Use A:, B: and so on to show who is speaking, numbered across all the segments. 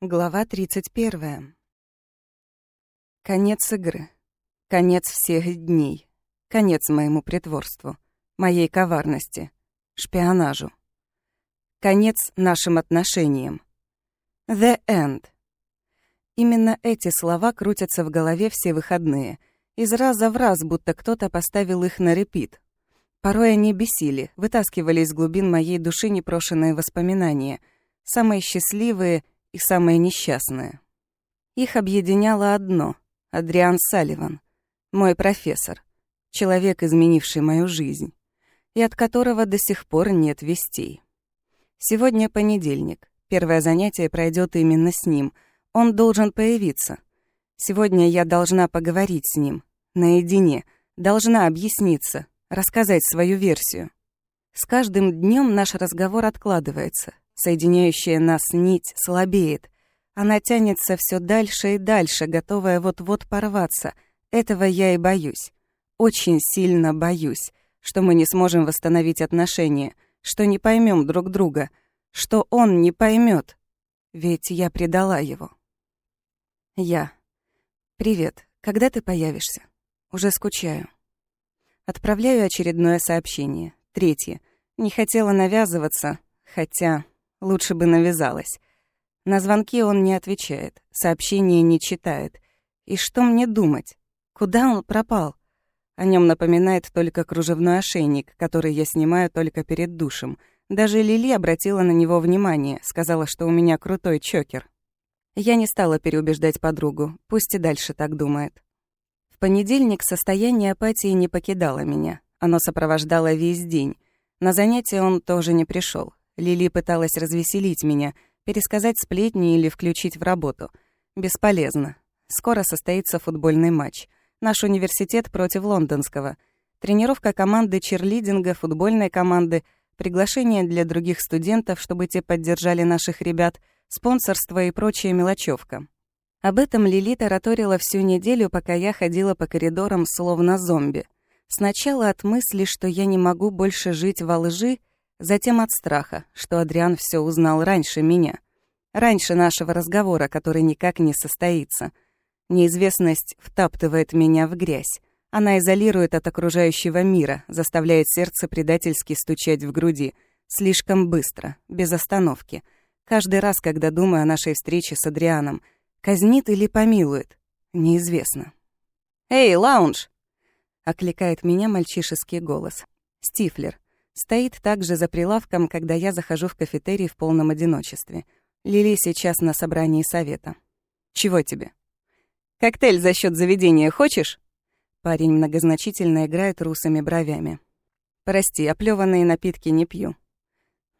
A: Глава 31. Конец игры. Конец всех дней. Конец моему притворству, моей коварности, шпионажу. Конец нашим отношениям. The end. Именно эти слова крутятся в голове все выходные, из раза в раз, будто кто-то поставил их на репит. Порой они бесили, вытаскивали из глубин моей души непрошенные воспоминания, самые счастливые — и самое несчастное. Их объединяло одно — Адриан Салливан, мой профессор, человек, изменивший мою жизнь, и от которого до сих пор нет вестей. Сегодня понедельник, первое занятие пройдет именно с ним, он должен появиться. Сегодня я должна поговорить с ним, наедине, должна объясниться, рассказать свою версию. С каждым днем наш разговор откладывается, Соединяющая нас нить слабеет. Она тянется все дальше и дальше, готовая вот-вот порваться. Этого я и боюсь. Очень сильно боюсь, что мы не сможем восстановить отношения, что не поймем друг друга, что он не поймет. Ведь я предала его. Я. Привет. Когда ты появишься? Уже скучаю. Отправляю очередное сообщение. Третье. Не хотела навязываться, хотя Лучше бы навязалась. На звонки он не отвечает, сообщения не читает. И что мне думать? Куда он пропал? О нем напоминает только кружевной ошейник, который я снимаю только перед душем. Даже Лили обратила на него внимание, сказала, что у меня крутой чокер. Я не стала переубеждать подругу, пусть и дальше так думает. В понедельник состояние апатии не покидало меня. Оно сопровождало весь день. На занятия он тоже не пришел. Лили пыталась развеселить меня, пересказать сплетни или включить в работу. Бесполезно. Скоро состоится футбольный матч. Наш университет против лондонского. Тренировка команды черлидинга, футбольной команды, приглашение для других студентов, чтобы те поддержали наших ребят, спонсорство и прочая мелочевка. Об этом Лили тараторила всю неделю, пока я ходила по коридорам словно зомби. Сначала от мысли, что я не могу больше жить во лжи, Затем от страха, что Адриан все узнал раньше меня. Раньше нашего разговора, который никак не состоится. Неизвестность втаптывает меня в грязь. Она изолирует от окружающего мира, заставляет сердце предательски стучать в груди. Слишком быстро, без остановки. Каждый раз, когда думаю о нашей встрече с Адрианом. Казнит или помилует? Неизвестно. «Эй, лаунж!» — окликает меня мальчишеский голос. Стифлер — Стоит также за прилавком, когда я захожу в кафетерий в полном одиночестве. Лили сейчас на собрании совета. «Чего тебе?» «Коктейль за счет заведения хочешь?» Парень многозначительно играет русыми бровями. «Прости, оплёванные напитки не пью».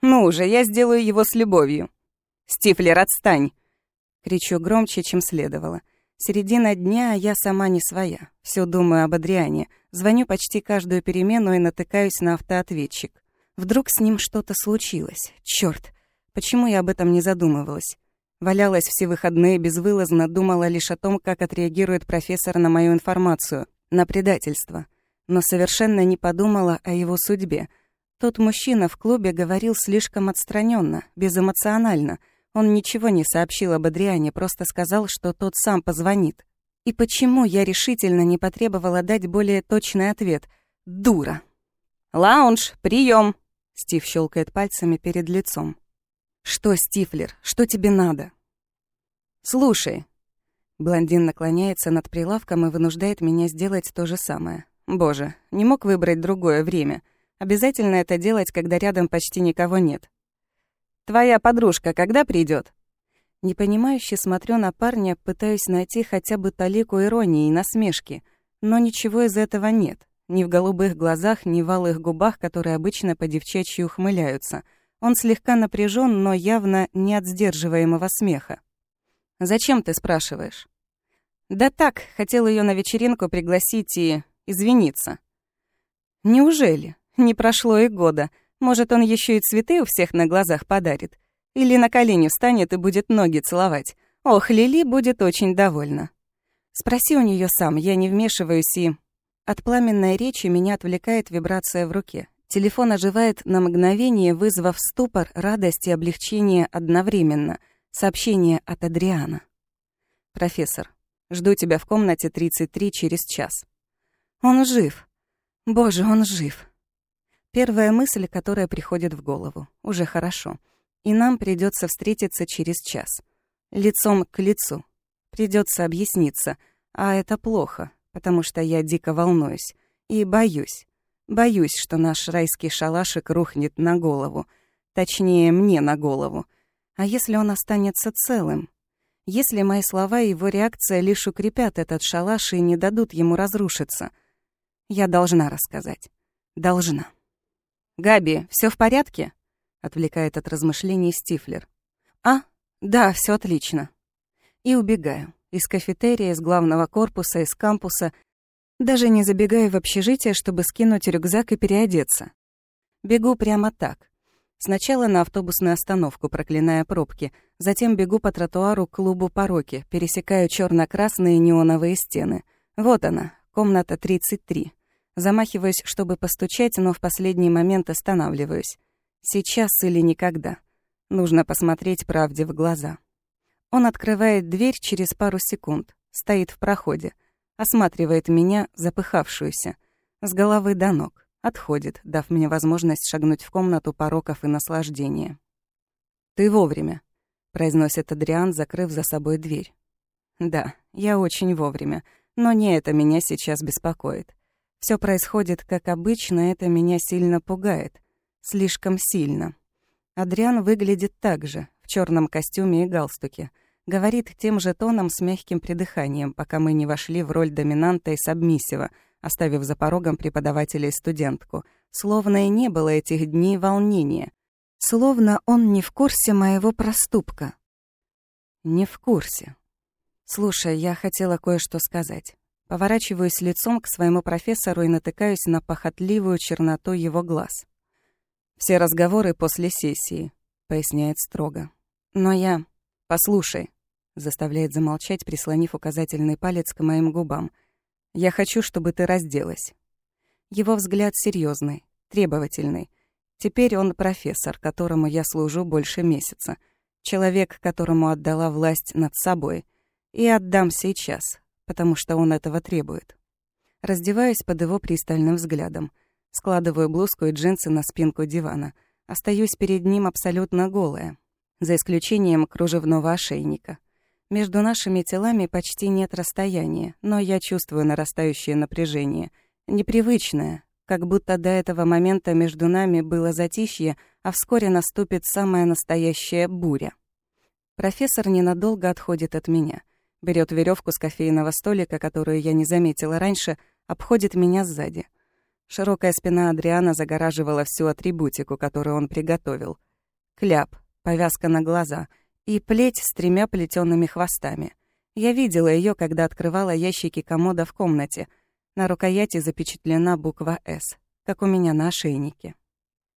A: «Ну уже, я сделаю его с любовью». «Стифлер, отстань!» Кричу громче, чем следовало. Середина дня, а я сама не своя. Все думаю об Адриане. Звоню почти каждую перемену и натыкаюсь на автоответчик. Вдруг с ним что-то случилось. Черт, почему я об этом не задумывалась? Валялась все выходные безвылазно, думала лишь о том, как отреагирует профессор на мою информацию, на предательство. Но совершенно не подумала о его судьбе. Тот мужчина в клубе говорил слишком отстраненно, безэмоционально — он ничего не сообщил об Адриане, просто сказал, что тот сам позвонит. И почему я решительно не потребовала дать более точный ответ? Дура. «Лаунж, прием! Стив щелкает пальцами перед лицом. «Что, Стифлер, что тебе надо?» «Слушай». Блондин наклоняется над прилавком и вынуждает меня сделать то же самое. Боже, не мог выбрать другое время. Обязательно это делать, когда рядом почти никого нет. Твоя подружка когда придет? Непонимающе смотрю на парня, пытаюсь найти хотя бы талику иронии и насмешки, но ничего из этого нет. Ни в голубых глазах, ни в алых губах, которые обычно по девчачьи ухмыляются. Он слегка напряжен, но явно не от сдерживаемого смеха. «Зачем ты спрашиваешь?» «Да так, хотел ее на вечеринку пригласить и извиниться». «Неужели? Не прошло и года. Может, он еще и цветы у всех на глазах подарит. Или на колени встанет и будет ноги целовать. Ох, Лили будет очень довольна. Спроси у нее сам, я не вмешиваюсь и... От пламенной речи меня отвлекает вибрация в руке. Телефон оживает на мгновение, вызвав ступор, радость и облегчение одновременно. Сообщение от Адриана. «Профессор, жду тебя в комнате 33 через час». «Он жив! Боже, он жив!» Первая мысль, которая приходит в голову. Уже хорошо. И нам придется встретиться через час. Лицом к лицу. Придется объясниться. А это плохо, потому что я дико волнуюсь. И боюсь. Боюсь, что наш райский шалашик рухнет на голову. Точнее, мне на голову. А если он останется целым? Если мои слова и его реакция лишь укрепят этот шалаш и не дадут ему разрушиться? Я должна рассказать. Должна. «Габи, все в порядке?» — отвлекает от размышлений Стифлер. «А, да, все отлично». И убегаю. Из кафетерия, из главного корпуса, из кампуса. Даже не забегая в общежитие, чтобы скинуть рюкзак и переодеться. Бегу прямо так. Сначала на автобусную остановку, проклиная пробки. Затем бегу по тротуару к клубу «Пороки», пересекаю черно красные неоновые стены. Вот она, комната 33. Замахиваюсь, чтобы постучать, но в последний момент останавливаюсь. Сейчас или никогда. Нужно посмотреть правде в глаза. Он открывает дверь через пару секунд, стоит в проходе, осматривает меня, запыхавшуюся, с головы до ног, отходит, дав мне возможность шагнуть в комнату пороков и наслаждения. «Ты вовремя», — произносит Адриан, закрыв за собой дверь. «Да, я очень вовремя, но не это меня сейчас беспокоит. Все происходит как обычно, это меня сильно пугает. Слишком сильно. Адриан выглядит так же, в черном костюме и галстуке. Говорит тем же тоном с мягким придыханием, пока мы не вошли в роль доминанта и сабмиссива, оставив за порогом преподавателя и студентку. Словно и не было этих дней волнения. Словно он не в курсе моего проступка. Не в курсе. Слушай, я хотела кое-что сказать. Поворачиваюсь лицом к своему профессору и натыкаюсь на похотливую черноту его глаз. «Все разговоры после сессии», — поясняет строго. «Но я... Послушай», — заставляет замолчать, прислонив указательный палец к моим губам. «Я хочу, чтобы ты разделась». Его взгляд серьезный, требовательный. Теперь он профессор, которому я служу больше месяца. Человек, которому отдала власть над собой. И отдам сейчас, потому что он этого требует. Раздеваюсь под его пристальным взглядом. Складываю блузку и джинсы на спинку дивана. Остаюсь перед ним абсолютно голая, за исключением кружевного ошейника. Между нашими телами почти нет расстояния, но я чувствую нарастающее напряжение. Непривычное, как будто до этого момента между нами было затишье, а вскоре наступит самая настоящая буря. Профессор ненадолго отходит от меня берет веревку с кофейного столика, которую я не заметила раньше, обходит меня сзади. Широкая спина Адриана загораживала всю атрибутику, которую он приготовил. Кляп, повязка на глаза и плеть с тремя плетёными хвостами. Я видела ее, когда открывала ящики комода в комнате. На рукояти запечатлена буква «С», как у меня на ошейнике.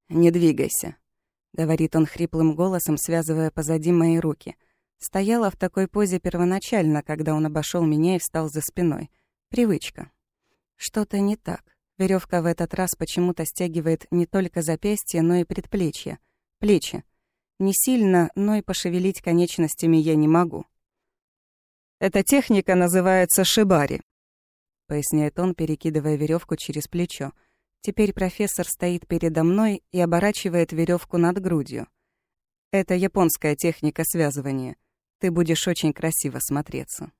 A: «Не двигайся», — говорит он хриплым голосом, связывая позади мои руки — Стояла в такой позе первоначально, когда он обошел меня и встал за спиной. Привычка. Что-то не так. Веревка в этот раз почему-то стягивает не только запястье, но и предплечье. Плечи. Не сильно, но и пошевелить конечностями я не могу. «Эта техника называется шибари», — поясняет он, перекидывая веревку через плечо. Теперь профессор стоит передо мной и оборачивает веревку над грудью. Это японская техника связывания — ты будешь очень красиво смотреться».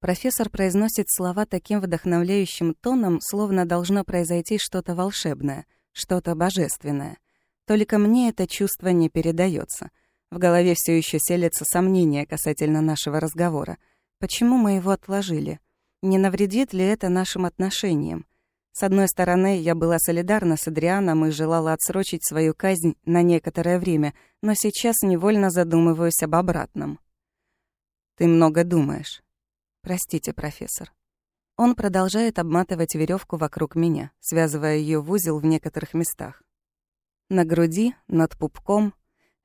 A: Профессор произносит слова таким вдохновляющим тоном, словно должно произойти что-то волшебное, что-то божественное. Только мне это чувство не передается. В голове все еще селятся сомнения касательно нашего разговора. Почему мы его отложили? Не навредит ли это нашим отношениям? С одной стороны, я была солидарна с Адрианом и желала отсрочить свою казнь на некоторое время, но сейчас невольно задумываюсь об обратном. Ты много думаешь. Простите, профессор. Он продолжает обматывать веревку вокруг меня, связывая ее в узел в некоторых местах. На груди, над пупком,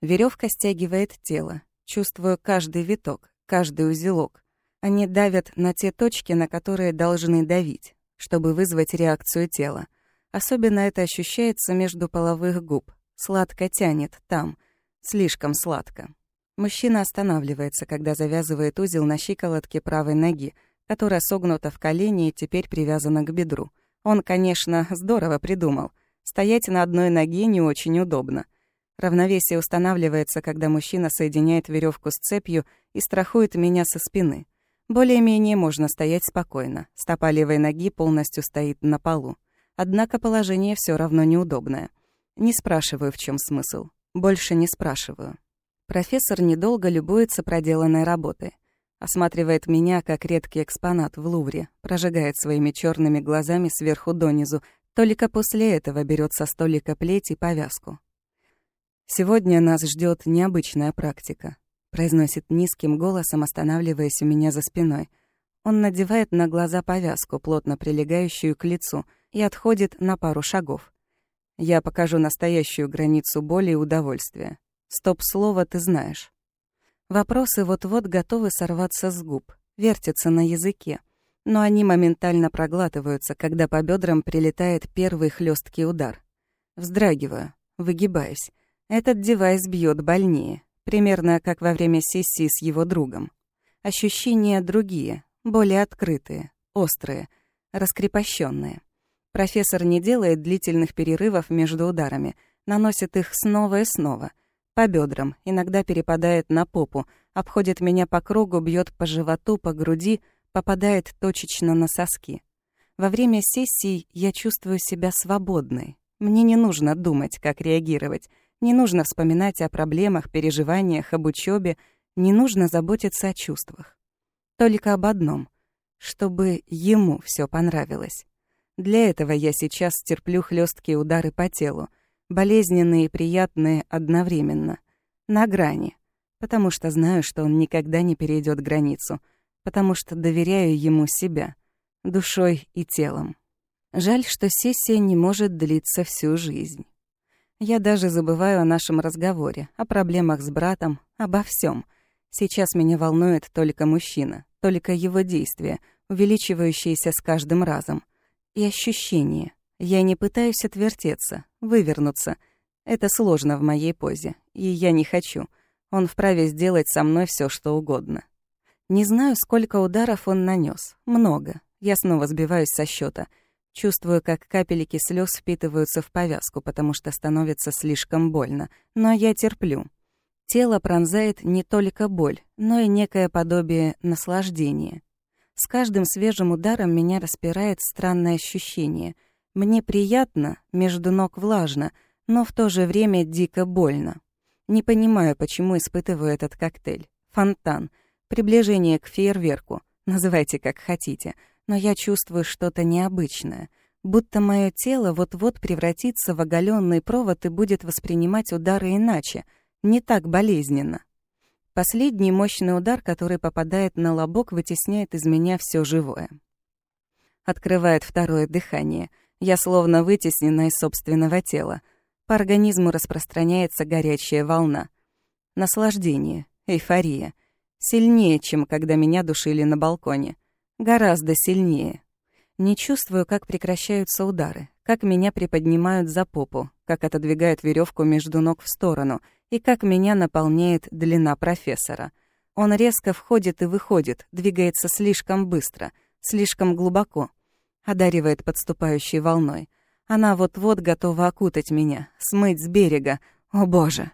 A: веревка стягивает тело. Чувствую каждый виток, каждый узелок. Они давят на те точки, на которые должны давить, чтобы вызвать реакцию тела. Особенно это ощущается между половых губ. Сладко тянет там, слишком сладко. Мужчина останавливается, когда завязывает узел на щиколотке правой ноги, которая согнута в колени и теперь привязана к бедру. Он, конечно, здорово придумал. Стоять на одной ноге не очень удобно. Равновесие устанавливается, когда мужчина соединяет веревку с цепью и страхует меня со спины. Более-менее можно стоять спокойно. Стопа левой ноги полностью стоит на полу. Однако положение все равно неудобное. Не спрашиваю, в чем смысл. Больше не спрашиваю. Профессор недолго любуется проделанной работой. Осматривает меня, как редкий экспонат в Лувре, прожигает своими черными глазами сверху донизу, только после этого берет со столика плеть и повязку. «Сегодня нас ждет необычная практика», — произносит низким голосом, останавливаясь у меня за спиной. Он надевает на глаза повязку, плотно прилегающую к лицу, и отходит на пару шагов. Я покажу настоящую границу боли и удовольствия. Стоп-слово ты знаешь. Вопросы вот-вот готовы сорваться с губ, вертятся на языке, но они моментально проглатываются, когда по бедрам прилетает первый хлесткий удар. Вздрагиваю, выгибаюсь. Этот девайс бьет больнее, примерно как во время сессии с его другом. Ощущения другие, более открытые, острые, раскрепощенные. Профессор не делает длительных перерывов между ударами, наносит их снова и снова — по бедрам, иногда перепадает на попу, обходит меня по кругу, бьет по животу, по груди, попадает точечно на соски. Во время сессий я чувствую себя свободной. Мне не нужно думать, как реагировать, не нужно вспоминать о проблемах, переживаниях, об учебе, не нужно заботиться о чувствах. Только об одном — чтобы ему все понравилось. Для этого я сейчас терплю хлесткие удары по телу — болезненные и приятные одновременно, на грани, потому что знаю, что он никогда не перейдет границу, потому что доверяю ему себя, душой и телом. Жаль, что сессия не может длиться всю жизнь. Я даже забываю о нашем разговоре, о проблемах с братом, обо всем. Сейчас меня волнует только мужчина, только его действия, увеличивающиеся с каждым разом. И ощущение, я не пытаюсь отвертеться, вывернуться. Это сложно в моей позе, и я не хочу. Он вправе сделать со мной все, что угодно. Не знаю, сколько ударов он нанес. Много. Я снова сбиваюсь со счета. Чувствую, как капельки слез впитываются в повязку, потому что становится слишком больно. Но я терплю. Тело пронзает не только боль, но и некое подобие наслаждения. С каждым свежим ударом меня распирает странное ощущение — мне приятно, между ног влажно, но в то же время дико больно. Не понимаю, почему испытываю этот коктейль. Фонтан. Приближение к фейерверку. Называйте как хотите. Но я чувствую что-то необычное. Будто мое тело вот-вот превратится в оголенный провод и будет воспринимать удары иначе. Не так болезненно. Последний мощный удар, который попадает на лобок, вытесняет из меня все живое. Открывает второе дыхание — я словно вытеснена из собственного тела. По организму распространяется горячая волна. Наслаждение, эйфория. Сильнее, чем когда меня душили на балконе. Гораздо сильнее. Не чувствую, как прекращаются удары, как меня приподнимают за попу, как отодвигают веревку между ног в сторону и как меня наполняет длина профессора. Он резко входит и выходит, двигается слишком быстро, слишком глубоко — одаривает подступающей волной. Она вот-вот готова окутать меня, смыть с берега. О боже!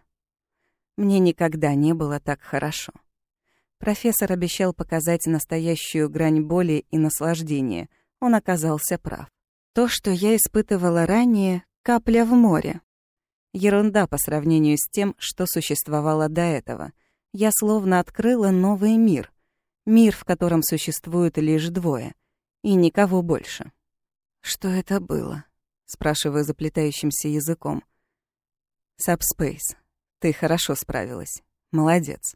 A: Мне никогда не было так хорошо. Профессор обещал показать настоящую грань боли и наслаждения. Он оказался прав. То, что я испытывала ранее, капля в море. Ерунда по сравнению с тем, что существовало до этого. Я словно открыла новый мир. Мир, в котором существуют лишь двое и никого больше. «Что это было?» — спрашиваю заплетающимся языком. «Сабспейс, ты хорошо справилась. Молодец».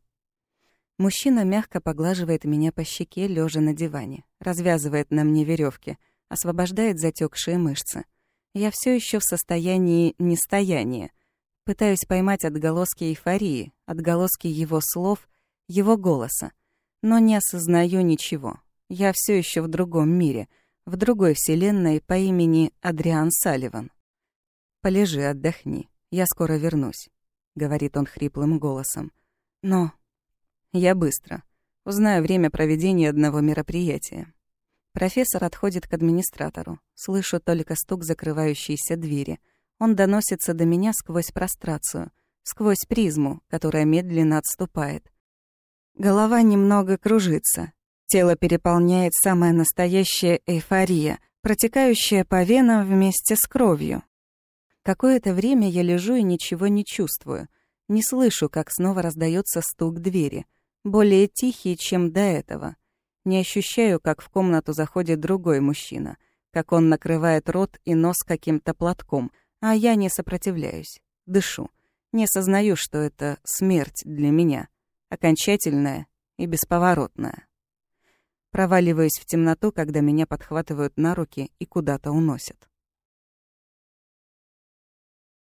A: Мужчина мягко поглаживает меня по щеке, лежа на диване, развязывает на мне веревки, освобождает затекшие мышцы. Я все еще в состоянии нестояния. Пытаюсь поймать отголоски эйфории, отголоски его слов, его голоса, но не осознаю ничего. Я все еще в другом мире, в другой вселенной по имени Адриан Салливан. «Полежи, отдохни. Я скоро вернусь», — говорит он хриплым голосом. Но... Я быстро. Узнаю время проведения одного мероприятия. Профессор отходит к администратору. Слышу только стук закрывающейся двери. Он доносится до меня сквозь прострацию, сквозь призму, которая медленно отступает. Голова немного кружится. Тело переполняет самая настоящая эйфория, протекающая по венам вместе с кровью. Какое-то время я лежу и ничего не чувствую. Не слышу, как снова раздается стук двери, более тихий, чем до этого. Не ощущаю, как в комнату заходит другой мужчина, как он накрывает рот и нос каким-то платком, а я не сопротивляюсь, дышу. Не сознаю, что это смерть для меня, окончательная и бесповоротная. Проваливаюсь в темноту, когда меня подхватывают на руки и куда-то уносят.